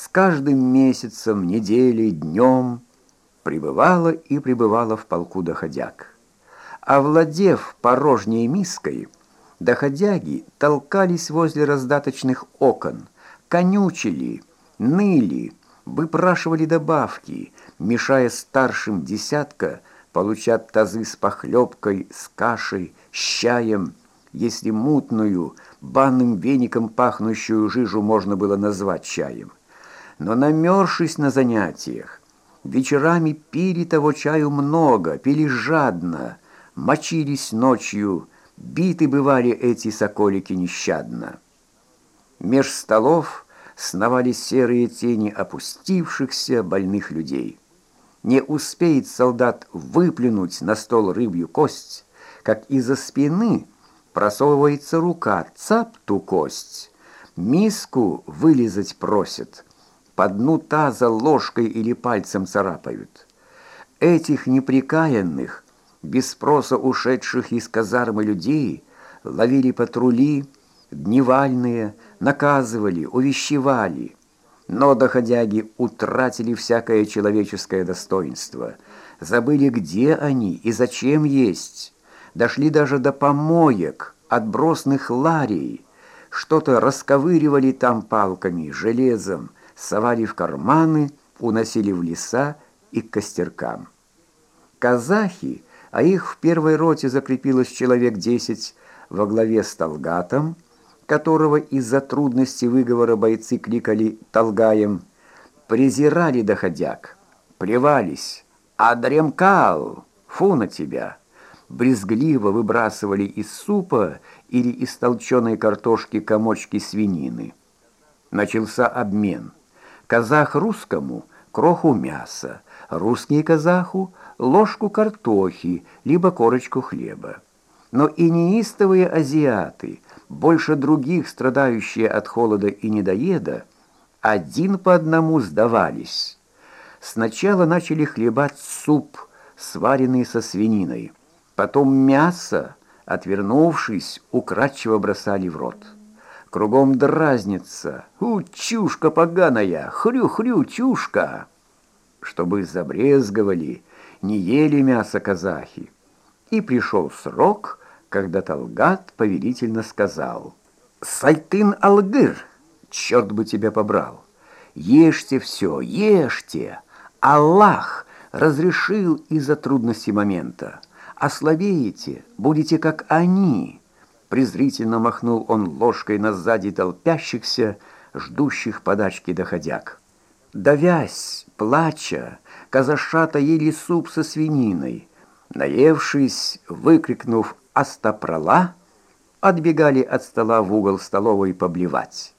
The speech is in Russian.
с каждым месяцем, неделей, днем пребывала и пребывала в полку доходяг. Овладев порожней миской, доходяги толкались возле раздаточных окон, конючили, ныли, выпрашивали добавки, мешая старшим десятка получать тазы с похлебкой, с кашей, с чаем, если мутную, банным веником пахнущую жижу можно было назвать чаем. Но намерзшись на занятиях, вечерами пили того чаю много, пили жадно, мочились ночью, биты бывали эти соколики нещадно. Меж столов сновали серые тени опустившихся больных людей. Не успеет солдат выплюнуть на стол рыбью кость, как из-за спины просовывается рука, цап ту кость, миску вылизать просит, по дну таза ложкой или пальцем царапают. Этих неприкаянных, без спроса ушедших из казармы людей, ловили патрули, дневальные, наказывали, увещевали. Но доходяги утратили всякое человеческое достоинство, забыли, где они и зачем есть, дошли даже до помоек, отбросных ларей, что-то расковыривали там палками, железом, совали в карманы, уносили в леса и к костеркам. Казахи, а их в первой роте закрепилось человек десять, во главе с Талгатом, которого из-за трудности выговора бойцы кликали Талгаем, презирали доходяг, плевались. «Адремкал! Фу на тебя!» брезгливо выбрасывали из супа или из толченой картошки комочки свинины. Начался обмен. Казах русскому – кроху мяса, русский казаху – ложку картохи, либо корочку хлеба. Но и неистовые азиаты, больше других страдающие от холода и недоеда, один по одному сдавались. Сначала начали хлебать суп, сваренный со свининой – Потом мясо, отвернувшись, украдчиво бросали в рот. Кругом дразнится. «У, чушка поганая! Хрю-хрю, чушка!» Чтобы забрезговали, не ели мясо казахи. И пришел срок, когда Талгат повелительно сказал «Сайтын Алгыр, черт бы тебя побрал! Ешьте все, ешьте! Аллах разрешил из-за трудности момента» ослабеете, будете как они!» Презрительно махнул он ложкой на сзади толпящихся, ждущих подачки доходяг. Давясь, плача, казашата ели суп со свининой. Наевшись, выкрикнув «Астапрола!», отбегали от стола в угол столовой поблевать.